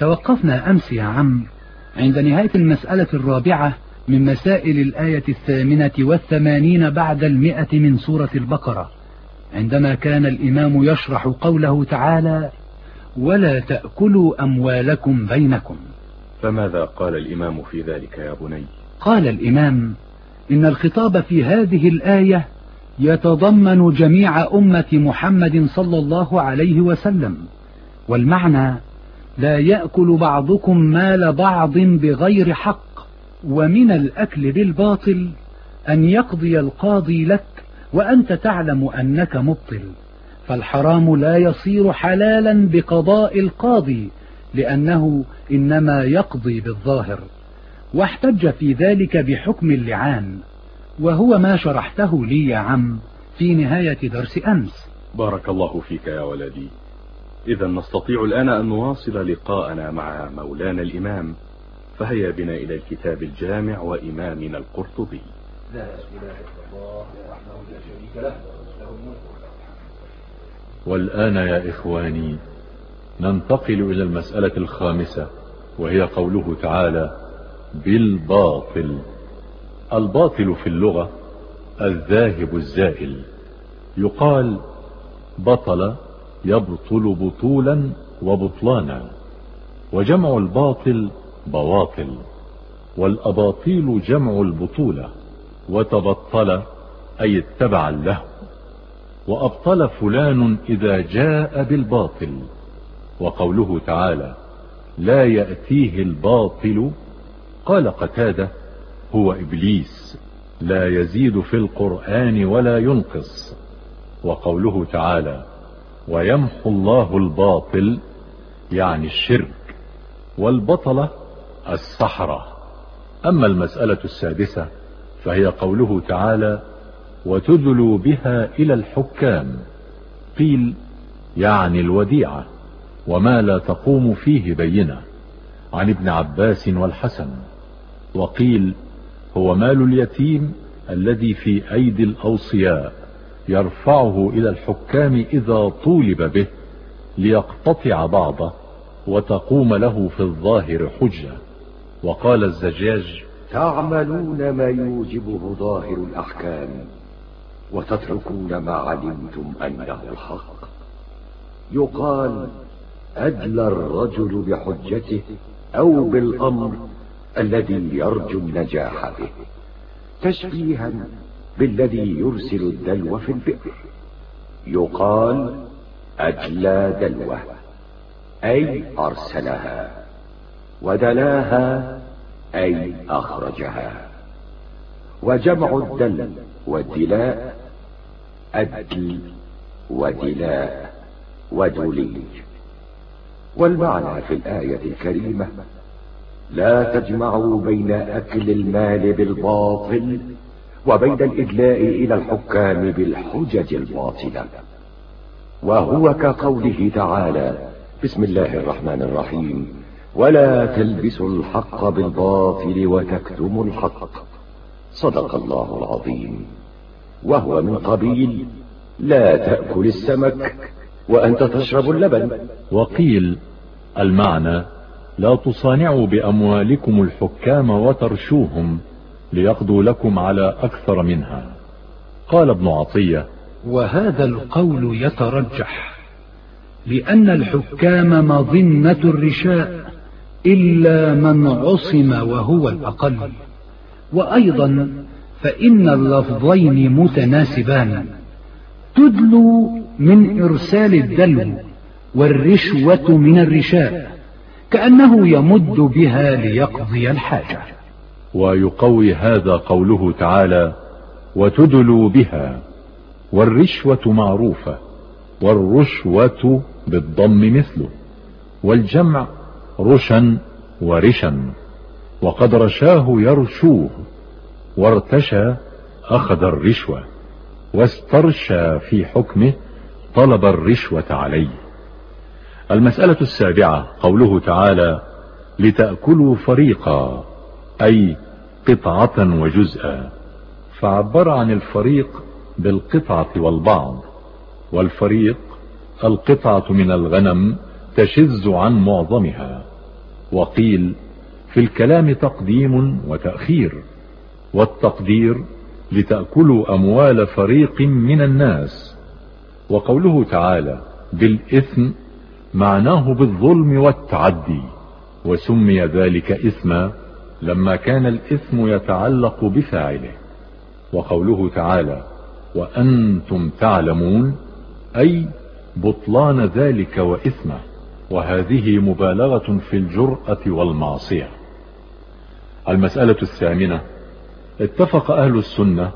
توقفنا أمس يا عم عند نهاية المسألة الرابعة من مسائل الآية الثامنة والثمانين بعد المئة من سورة البقرة. عندما كان الإمام يشرح قوله تعالى ولا تأكلوا أموالكم بينكم. فماذا قال الإمام في ذلك يا بني؟ قال الإمام إن الخطاب في هذه الآية يتضمن جميع أمة محمد صلى الله عليه وسلم والمعنى لا يأكل بعضكم مال بعض بغير حق ومن الأكل بالباطل أن يقضي القاضي لك وأنت تعلم أنك مبطل. فالحرام لا يصير حلالا بقضاء القاضي لأنه إنما يقضي بالظاهر. واحتج في ذلك بحكم اللعان وهو ما شرحته لي يا عم في نهاية درس أمس. بارك الله فيك يا ولدي. إذا نستطيع الآن أن نواصل لقاءنا مع مولانا الإمام فهيا بنا إلى الكتاب الجامع وإمامنا القرطبي. لا إله إلا الله وحده لا شريك له والآن يا إخواني ننتقل إلى المسألة الخامسة وهي قوله تعالى بالباطل. الباطل في اللغة الذاهب الزائل. يقال بطل يبطل بطولا وبطلانا وجمع الباطل بواطل والأباطيل جمع البطولة وتبطل أي اتبع اللهو وأبطل فلان إذا جاء بالباطل وقوله تعالى لا يأتيه الباطل قال قتادة هو إبليس لا يزيد في القرآن ولا ينقص وقوله تعالى ويمحو الله الباطل يعني الشرك والبطلة السحرة. أما المسألة السادسة فهي قوله تعالى وتدلوا بها إلى الحكام قيل يعني الوديعة وما لا تقوم فيه بينة عن ابن عباس والحسن. وقيل هو مال اليتيم الذي في أيدي الأوصياء يرفعه إلى الحكام إذا طولب به ليقتطع بعضه وتقوم له في الظاهر حجة. وقال الزجاج تعملون ما يوجبه ظاهر الأحكام وتتركون ما علمتم أنه الحق. يقال أدلى الرجل بحجته أو بالأمر الذي يرجو النجاح به. تشبيها بالذي يرسل الدلو في البئر. يقال أدلى دلوة أي أرسلها ودلاها أي أخرجها. وجمع الدل والدلاء أدل ودلاء ودلي والمعنى في الآية الكريمة لا تجمعوا بين أكل المال بالباطل وبين الإدلاء إلى الحكام بالحجج الباطلة. وهو كقوله تعالى بسم الله الرحمن الرحيم ولا تلبسوا الحق بالباطل وتكتموا الحق. صدق الله العظيم. وهو من قبيل لا تأكل السمك وأنت تشرب اللبن. وقيل المعنى لا تصانعوا بأموالكم الحكام وترشوهم. ليقضوا لكم على أكثر منها. قال ابن عطية وهذا القول يترجح لأن الحكام مظنة الرشاء إلا من عصم وهو الأقل. وأيضا فإن اللفظين متناسبان. تدلو من إرسال الدلو والرشوة من الرشاء كأنه يمد بها ليقضي الحاجة. ويقوي هذا قوله تعالى وتدلوا بها والرشوة معروفة والرشوة بالضم مثله والجمع رشا ورشا وقد رشاه يرشوه وارتشى أخذ الرشوة واسترشى في حكمه طلب الرشوة عليه. المسألة السابعة قوله تعالى لتأكلوا فريقا أي قطعة وجزءا فعبر عن الفريق بالقطعة والبعض والفريق القطعة من الغنم تشز عن معظمها وقيل في الكلام تقديم وتأخير والتقدير لتأكلوا أموال فريق من الناس وقوله تعالى بالإثم معناه بالظلم والتعدي وسمي ذلك إثما لما كان الإثم يتعلق بفاعله وقوله تعالى وأنتم تعلمون أي بطلان ذلك وإثمه وهذه مبالغة في الجرأة والمعصية. المسألة الثامنة اتفق أهل السنة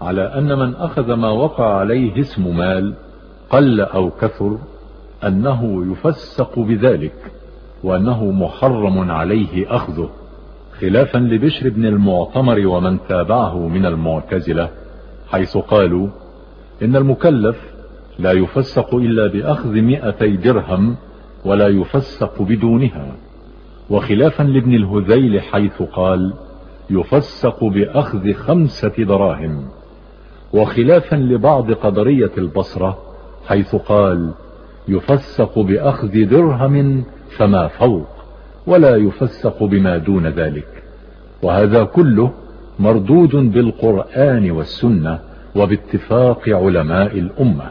على أن من أخذ ما وقع عليه اسم مال قل أو كثر أنه يفسق بذلك وأنه محرم عليه أخذه. خلافا لبشر بن المعتمر ومن تابعه من المعتزلة حيث قالوا إن المكلف لا يفسق إلا بأخذ مئتي درهم ولا يفسق بدونها. وخلافا لابن الهذيل حيث قال يفسق بأخذ خمسة دراهم. وخلافا لبعض قدرية البصرة حيث قال يفسق بأخذ درهم فما فوق. ولا يفسق بما دون ذلك. وهذا كله مردود بالقرآن والسنة وباتفاق علماء الأمة.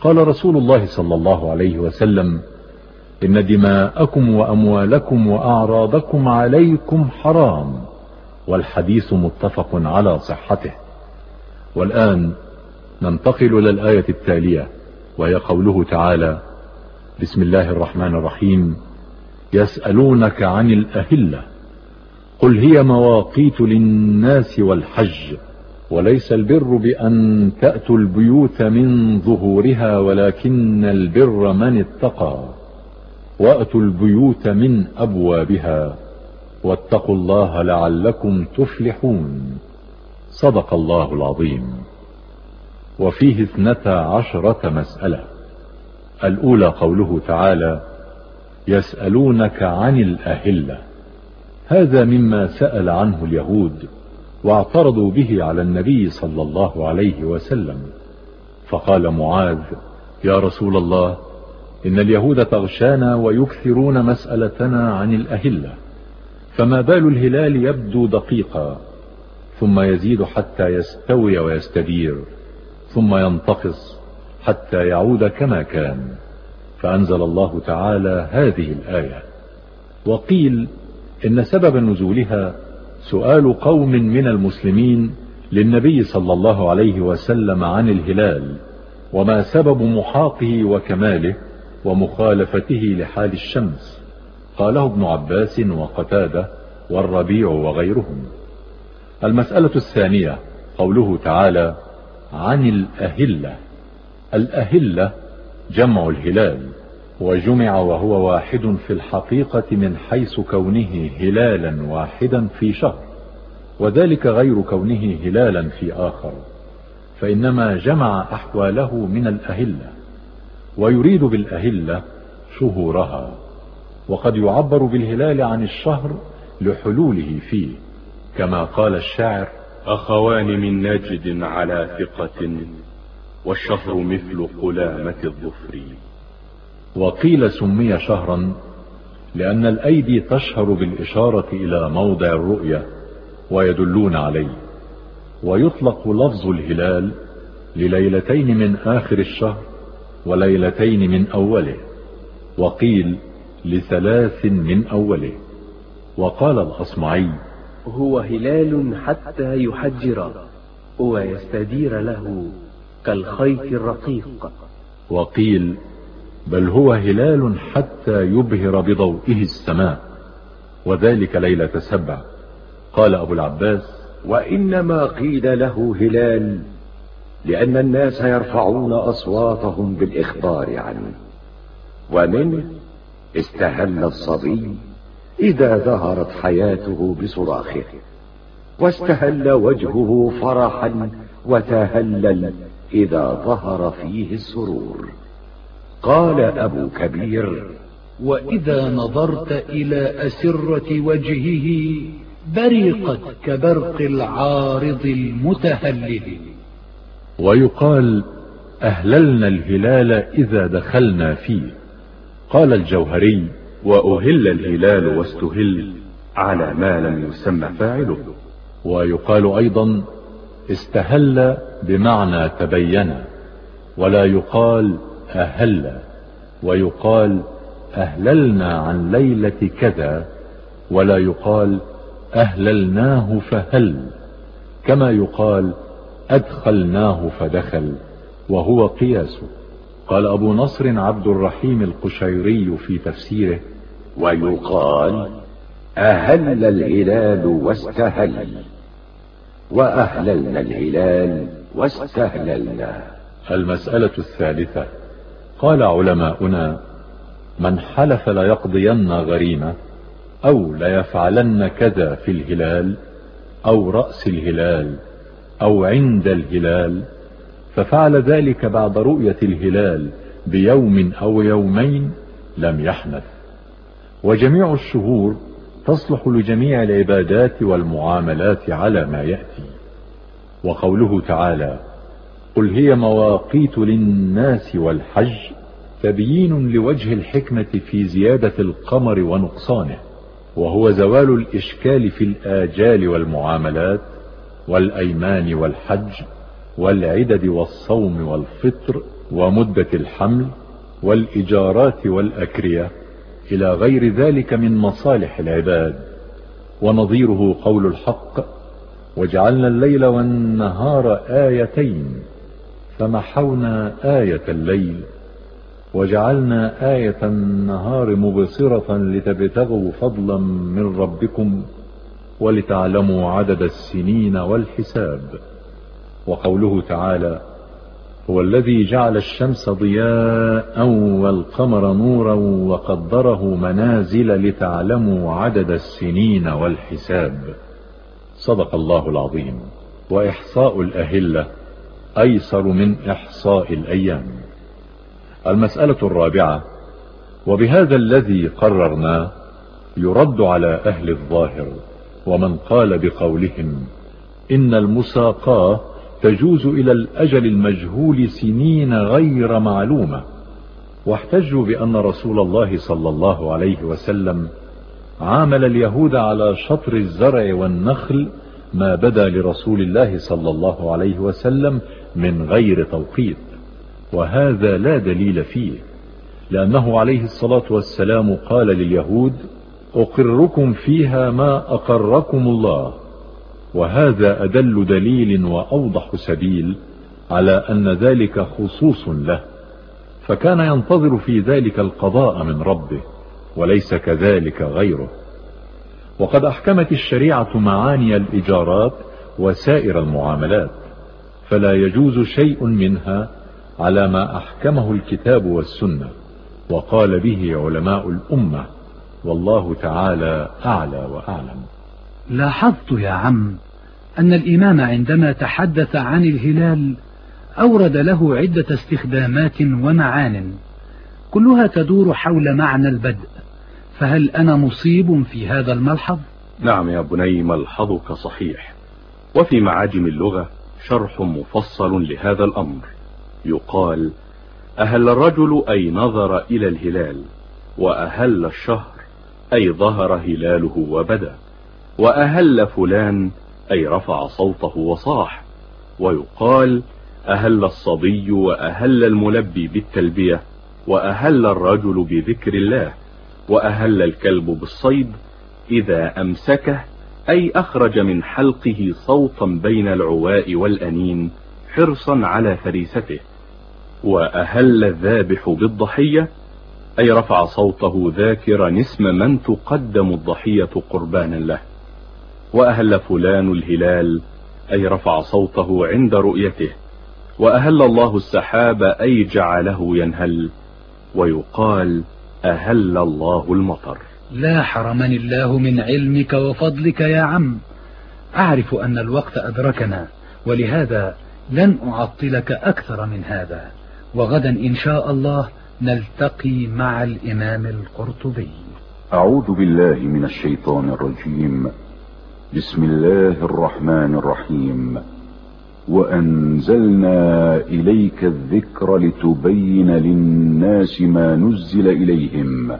قال رسول الله صلى الله عليه وسلم إن دماءكم وأموالكم وأعراضكم عليكم حرام والحديث متفق على صحته. والآن ننتقل إلى الآية التالية وهي قوله تعالى بسم الله الرحمن الرحيم. يسألونك عن الأهلة. قل هي مواقيت للناس والحج وليس البر بأن تأتوا البيوت من ظهورها ولكن البر من اتقى. وأتوا البيوت من أبوابها واتقوا الله لعلكم تفلحون. صدق الله العظيم. وفيه اثنتا عشرة مسألة. الأولى قوله تعالى يسألونك عن الأهلة. هذا مما سأل عنه اليهود واعترضوا به على النبي صلى الله عليه وسلم. فقال معاذ يا رسول الله إن اليهود تغشانا ويكثرون مسألتنا عن الأهلة فما بال الهلال يبدو دقيقا ثم يزيد حتى يستوي ويستدير ثم ينتقص حتى يعود كما كان. فأنزل الله تعالى هذه الآية. وقيل إن سبب نزولها سؤال قوم من المسلمين للنبي صلى الله عليه وسلم عن الهلال وما سبب محاقه وكماله ومخالفته لحال الشمس. قاله ابن عباس وقتادة والربيع وغيرهم. المسألة الثانية قوله تعالى عن الأهلة. الأهلة جمع الهلال وجمع وهو واحد في الحقيقة من حيث كونه هلالا واحدا في شهر وذلك غير كونه هلالا في آخر فإنما جمع أحواله من الأهلة ويريد بالأهلة شهورها وقد يعبر بالهلال عن الشهر لحلوله فيه كما قال الشاعر أخوان من نجد على ثقة والشهر مثل قلامة الظفر. وقيل سمي شهرا لأن الأيدي تشهر بالإشارة إلى موضع الرؤية ويدلون عليه. ويطلق لفظ الهلال لليلتين من آخر الشهر وليلتين من أوله. وقيل لثلاث من أوله. وقال الأصمعي هو هلال حتى يحجر ويستدير له. كالخيط الرقيق. وقيل بل هو هلال حتى يبهر بضوئه السماء وذلك ليلة سبع. قال أبو العباس وإنما قيل له هلال لأن الناس يرفعون أصواتهم بالإخبار عنه. ومنه استهل الصبي إذا ظهرت حياته بصراخه واستهل وجهه فرحا وتهلل إذا ظهر فيه السرور. قال أبو كبير وإذا نظرت إلى أسرة وجهه برقت كبرق العارض المتهلل. ويقال أهللنا الهلال إذا دخلنا فيه. قال الجوهري وأهل الهلال واستهل على ما لم يسمى فاعله. ويقال أيضا استهل بمعنى تبين ولا يقال أهل ويقال أهللنا عن ليلة كذا ولا يقال أهللناه فهل كما يقال أدخلناه فدخل وهو قياسه قال أبو نصر عبد الرحيم القشيري في تفسيره ويقال أهل الهلال واستهل. وأهللنا الهلال واستهللنا. المسألة الثالثة. قال علماؤنا من حلف ليقضين غريمة أو ليفعلن كذا في الهلال أو رأس الهلال أو عند الهلال ففعل ذلك بعد رؤية الهلال بيوم أو يومين لم يحنث. وجميع الشهور تصلح لجميع العبادات والمعاملات على ما يأتي. وقوله تعالى قل هي مواقيت للناس والحج تبيين لوجه الحكمة في زيادة القمر ونقصانه وهو زوال الإشكال في الآجال والمعاملات والأيمان والحج والعدد والصوم والفطر ومدة الحمل والإجارات والأكرية إلى غير ذلك من مصالح العباد. ونظيره قول الحق وجعلنا الليل والنهار آيتين فمحونا آية الليل. وجعلنا آية النهار مبصرة لتبتغوا فضلا من ربكم ولتعلموا عدد السنين والحساب. وقوله تعالى هو الذي جعل الشمس ضياء والقمر نورا وقدره منازل لتعلموا عدد السنين والحساب. صدق الله العظيم. وإحصاء الأهلة أيسر من إحصاء الأيام. المسألة الرابعة. وبهذا الذي قررناه يرد على أهل الظاهر ومن قال بقولهم إن المساقاة تجوز إلى الأجل المجهول سنين غير معلومة. واحتجوا بأن رسول الله صلى الله عليه وسلم عامل اليهود على شطر الزرع والنخل ما بدا لرسول الله صلى الله عليه وسلم من غير توقيت وهذا لا دليل فيه لأنه عليه الصلاة والسلام قال لليهود أقركم فيها ما أقركم الله. وهذا أدل دليل وأوضح سبيل على أن ذلك خصوص له فكان ينتظر في ذلك القضاء من ربه وليس كذلك غيره. وقد أحكمت الشريعة معاني الإجارات وسائر المعاملات فلا يجوز شيء منها على ما أحكمه الكتاب والسنة وقال به علماء الأمة والله تعالى أعلى وأعلم. لاحظت يا عم أن الإمام عندما تحدث عن الهلال أورد له عدة استخدامات ومعان كلها تدور حول معنى البدء فهل أنا مصيب في هذا الملحظ؟ نعم يا بني ملحظك صحيح وفي معاجم اللغة شرح مفصل لهذا الأمر يقال أهل الرجل أي نظر إلى الهلال وأهل الشهر أي ظهر هلاله وبدأ وأهل فلان أي رفع صوته وصاح ويقال أهل الصبي وأهل الملبي بالتلبية وأهل الرجل بذكر الله وأهل الكلب بالصيد إذا أمسكه أي أخرج من حلقه صوتا بين العواء والأنين حرصا على فريسته. وأهل الذابح بالضحية أي رفع صوته ذاكرا اسم من تقدم الضحية قربانا له. وأهل فلان الهلال أي رفع صوته عند رؤيته وأهل الله السحاب أي جعله ينهل ويقال أهل الله المطر. لا حرمني الله من علمك وفضلك يا عم. أعرف أن الوقت أدركنا ولهذا لن أعطلك أكثر من هذا. وغدا إن شاء الله نلتقي مع الإمام القرطبي. أعوذ بالله من الشيطان الرجيم. بسم الله الرحمن الرحيم. وأنزلنا إليك الذكر لتبين للناس ما نزل إليهم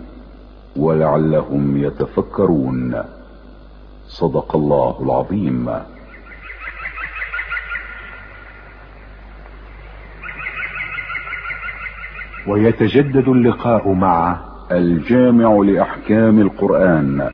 ولعلهم يتفكرون. صدق الله العظيم. ويتجدد اللقاء مع الجامع لأحكام القرآن.